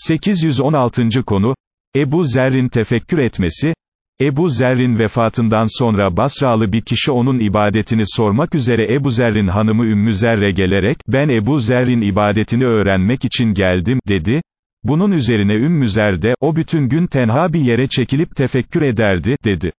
816. konu, Ebu Zerin tefekkür etmesi, Ebu Zerin vefatından sonra Basralı bir kişi onun ibadetini sormak üzere Ebu Zerin hanımı Ümmü Zerre gelerek, ben Ebu Zerin ibadetini öğrenmek için geldim, dedi. Bunun üzerine Ümmü Zer de, o bütün gün tenha bir yere çekilip tefekkür ederdi, dedi.